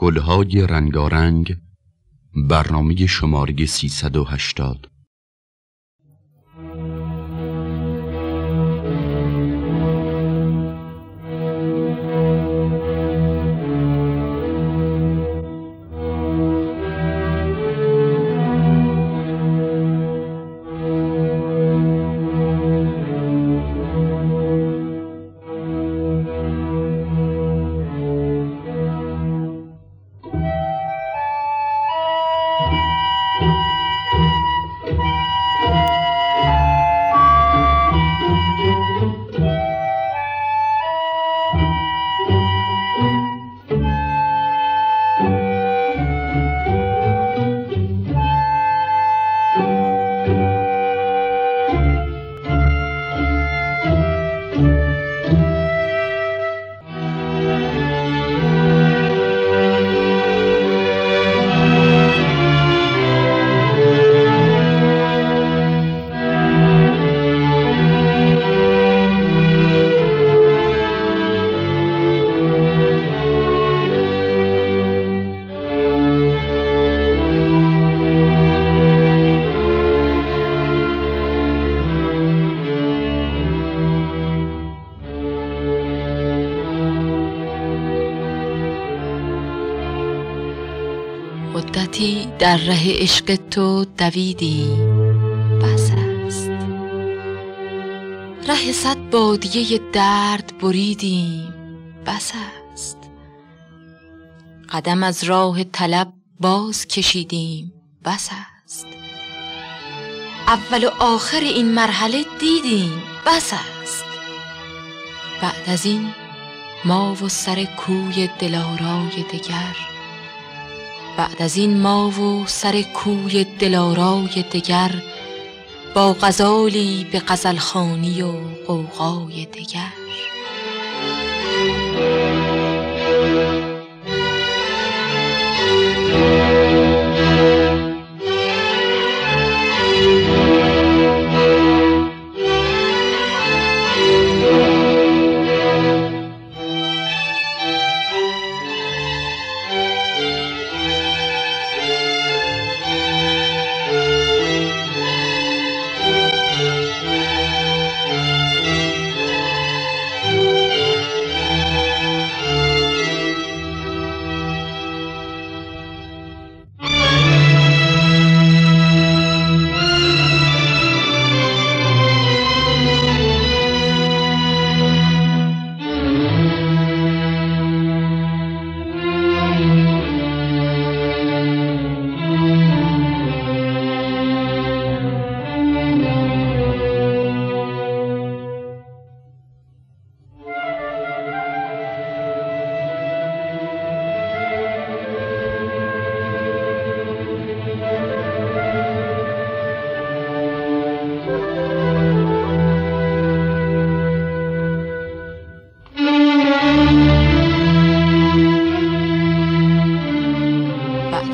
گلهای رنگارنگ برنامه شماره 380 ره عشق تو دویدی بس است. ره صد بادیه درد بریدیم بس است. قدم از راه طلب باز کشیدیم بس است. اول و آخر این مرحله دیدیم بس است. بعد از این ما و سر کوی دلارای دگر بعد از این ما و سر کوی دلارای دگر با غزالی به غزلخانی و قوقای دگر.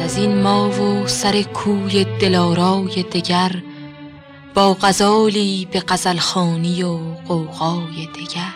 از این ما و سر کوی دلارای دگر با غزالی به غزلخانی و قوقای دگر.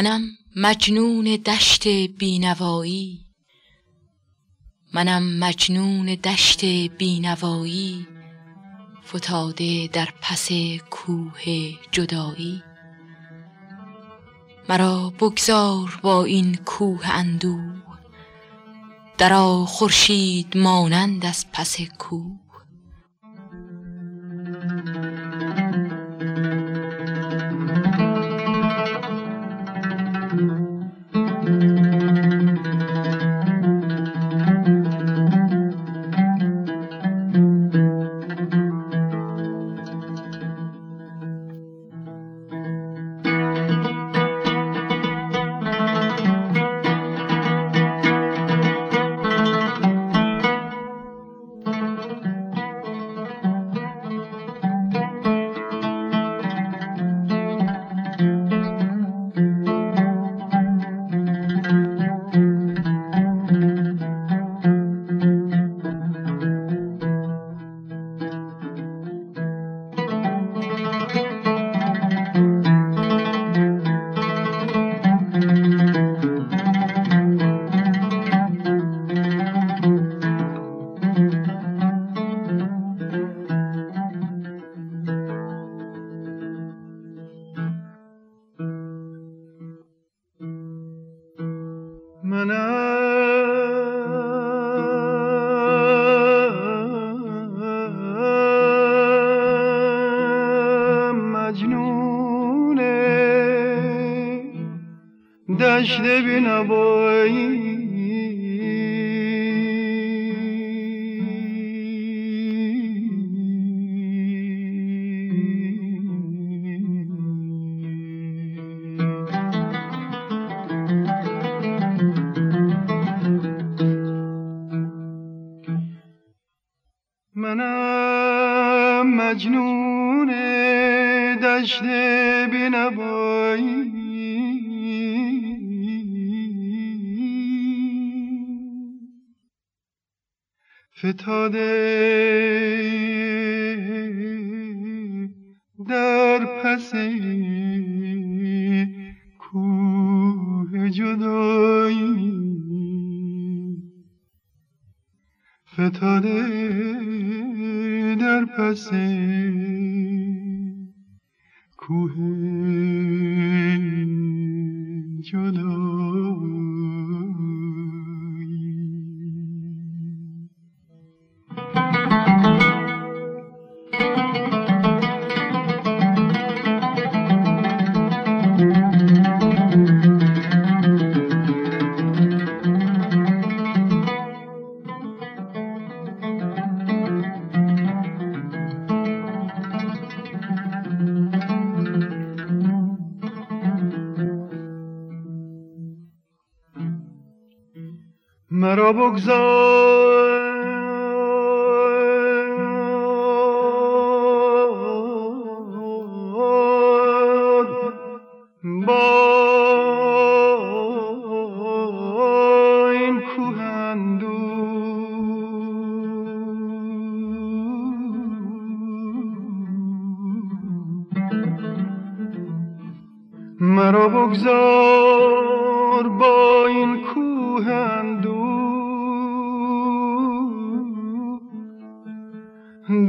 منم مجنون دشت بینوایی. منم مجنون دشت بینوایی. فتاده در پس کوه جدایی. مرا بگذار با این کوه اندوه. درا خورشید مانند از پس کوه. فتاده در پس کوه جدایی. فتاده در پس مرا بگذار مرا بگذار با این کوه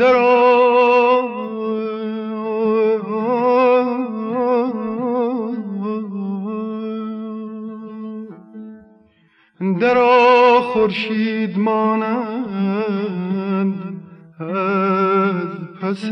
در در خورشید مانند از پس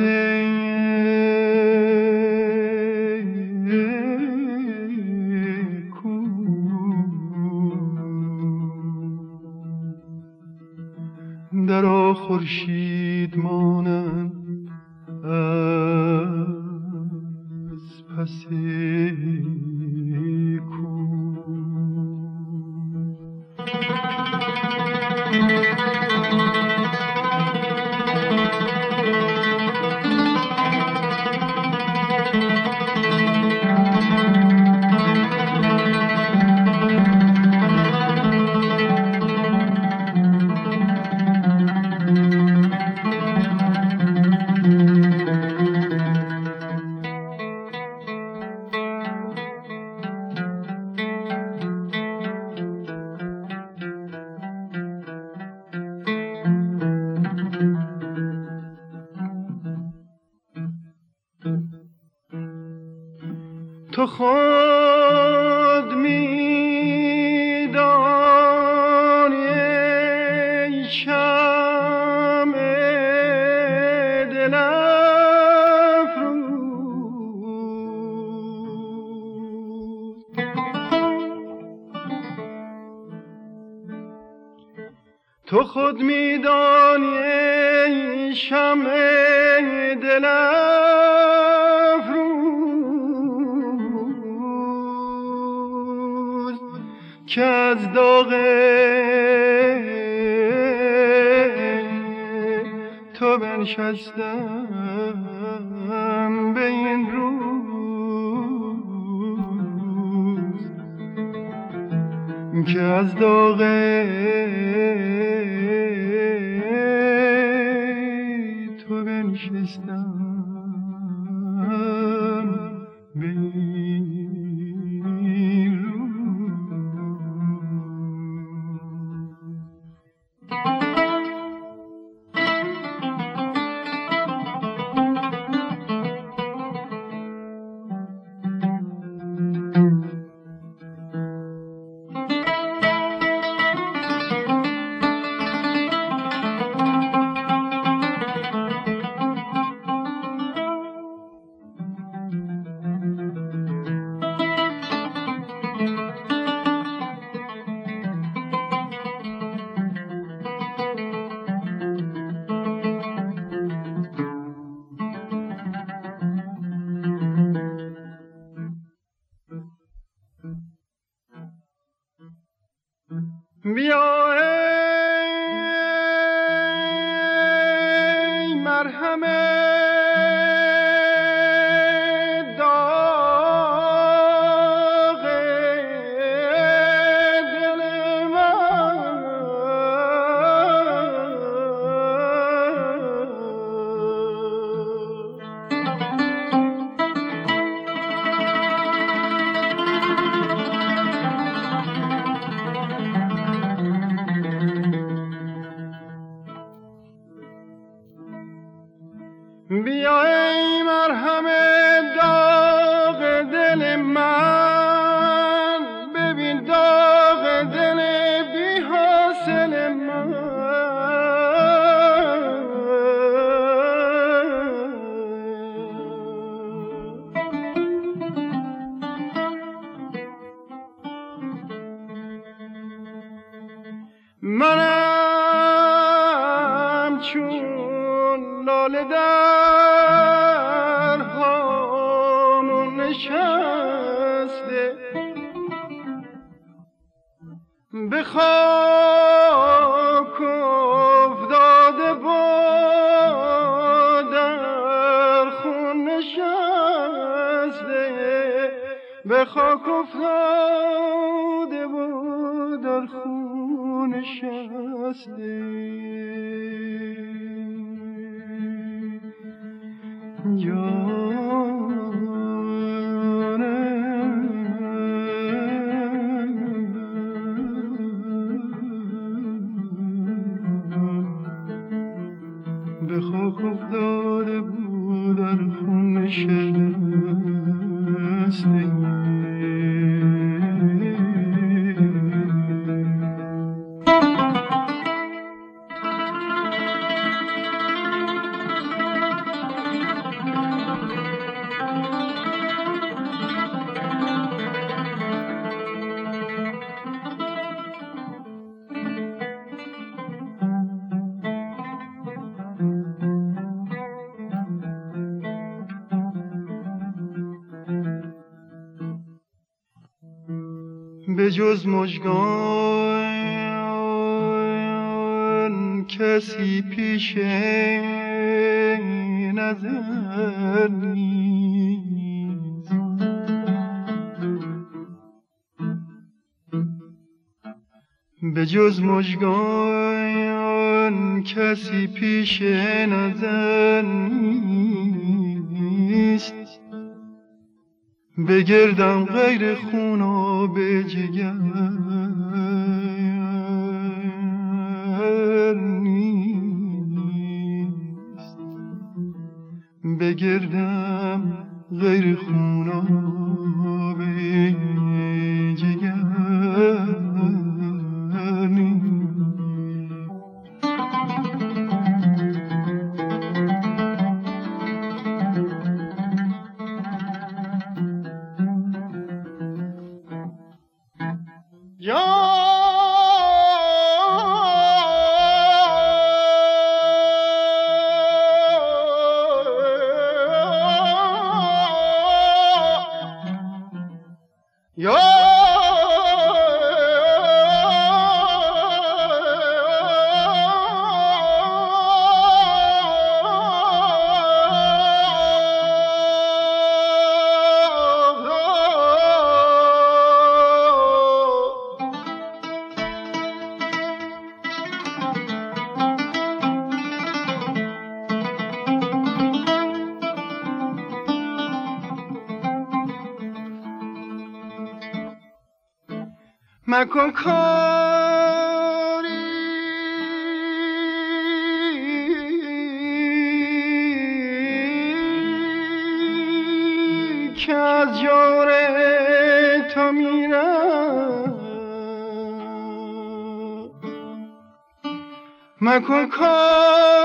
تو خود میدانی شمع دل افروز که از داغ تو بنشستم به این روز که از داغ چون لاله در هامون نشسته به خاک افتاده با در خون نشسته به خاک افتاده بود در خون نشسته. نشسته جز مژگان کسی پیش نظر به جز مژگان کسی پیش نظر نیست. بگردم غیر خوناب جگر نیست. بگردم غیر خوناب جگر Yo! مکن کاری. که از جور تو میرم. مکن کاری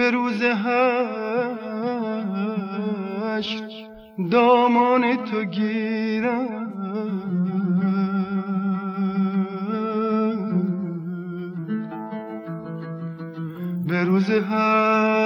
به روز هشت دامان تو گیرم. به روز هشت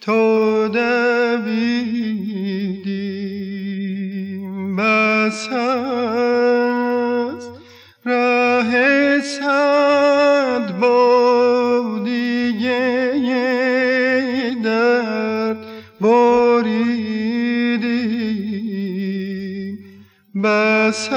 تو دویدیم بس است ره صد بادیه در بریدیم. بس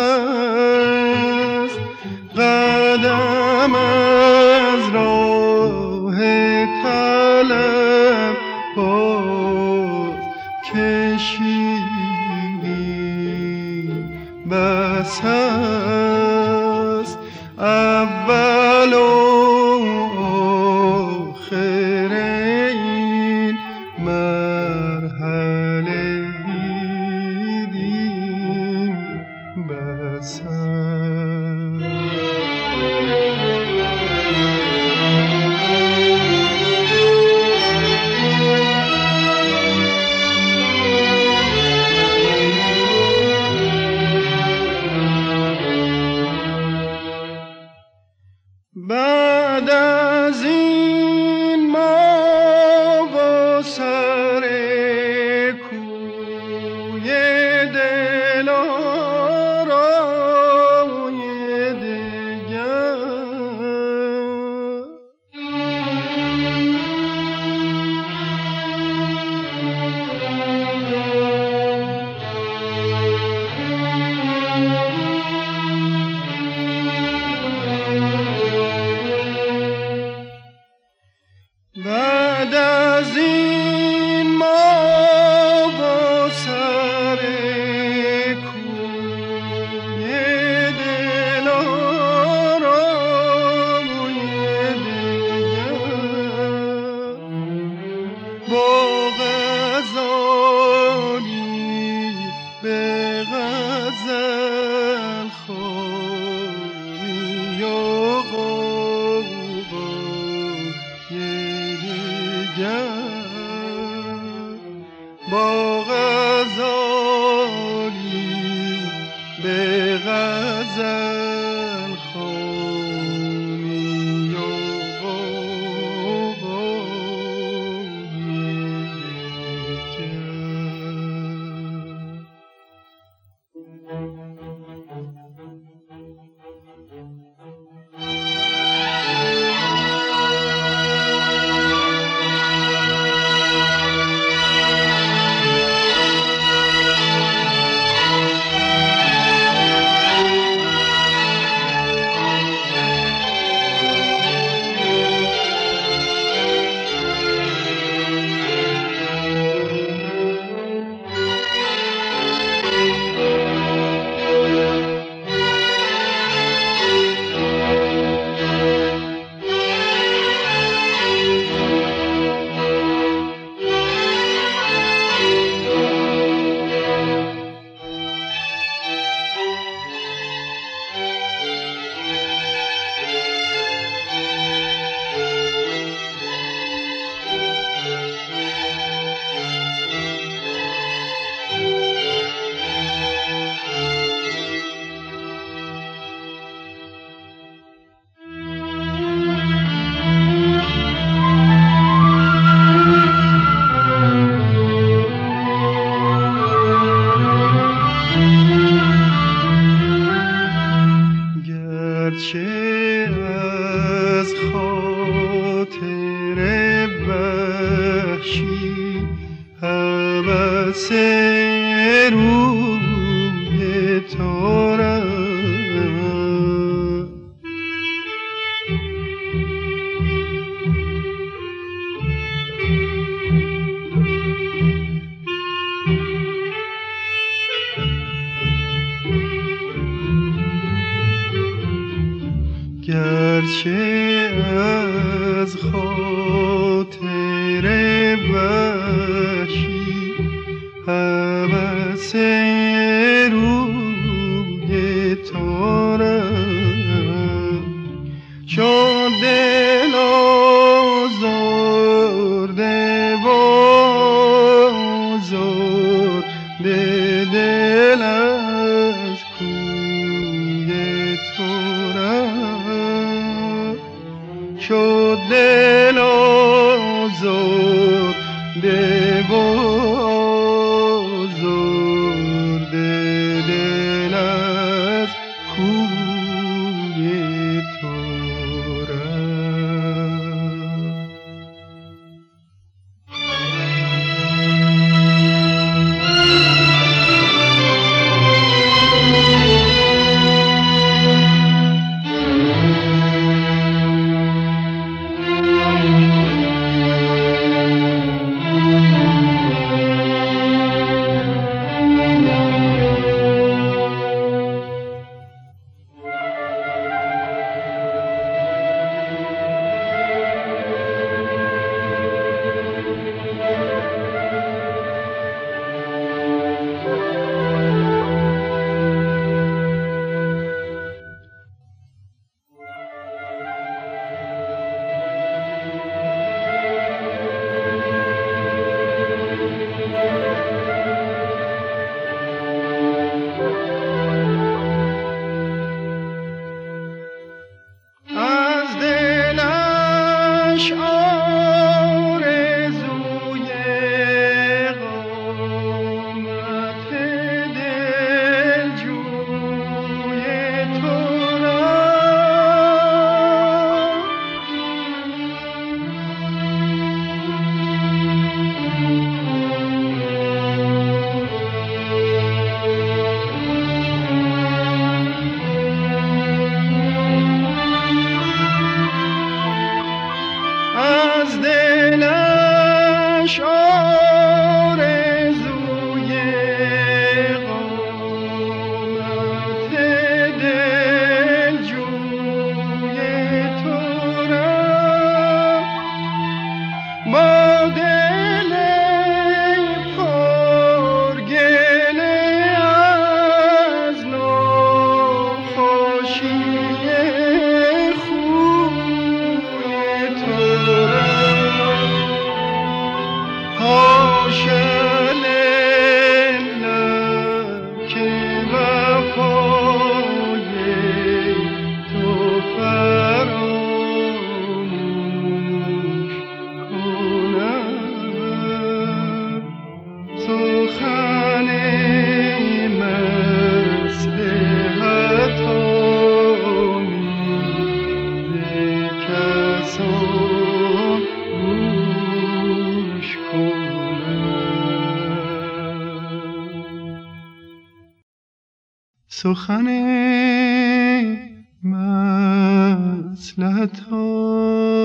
بزرگ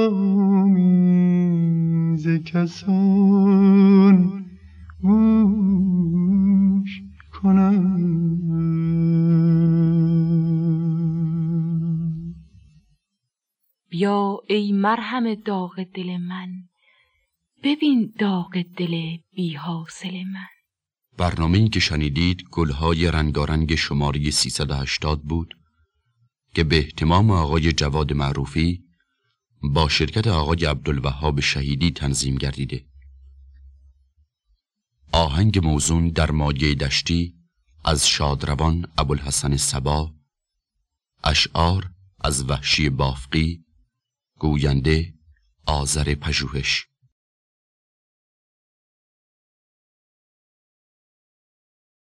آمیز کسان گوش کنم بیا ای مرهم داغ دل من ببین داغ دل بی حاصل من. برنامه که شنیدید گلهای رنگارنگ شماره 380 بود که به احتمام آقای جواد معروفی با شرکت آقای عبدالوهاب شهیدی تنظیم گردیده. آهنگ موزون در مایه دشتی از شادروان ابوالحسن سبا اشعار از وحشی بافقی گوینده آذر پژوهش.